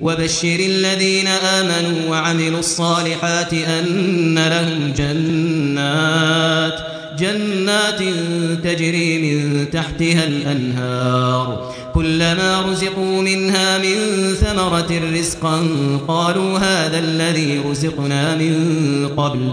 وبشر الذين آمنوا وعملوا الصالحات أن لهم جنات جنات تجري من تحتها الأنهار. كلما رزقوا منها من ثمرة رزقا قالوا هذا الذي رزقنا من قبل.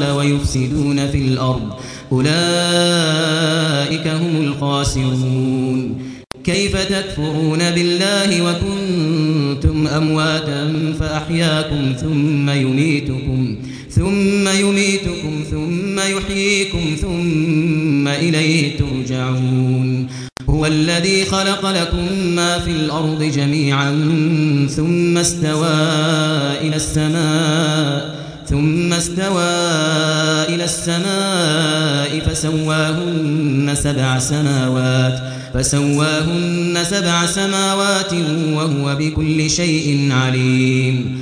يوصل ويفسدون في الأرض. أولئك هم الخاسرون. كيف تكفرون بالله وكنتم أمواتا فأحياكم ثم يميتكم ثم يميتكم ثم يحييكم ثم إليه ترجعون. هو الذي خلق لكم ما في الأرض جميعا ثم استوى إلى السماء ثم استوى السماء فسواهن سبع سماوات فسواهن سبع سماوات وهو بكل شيء عليم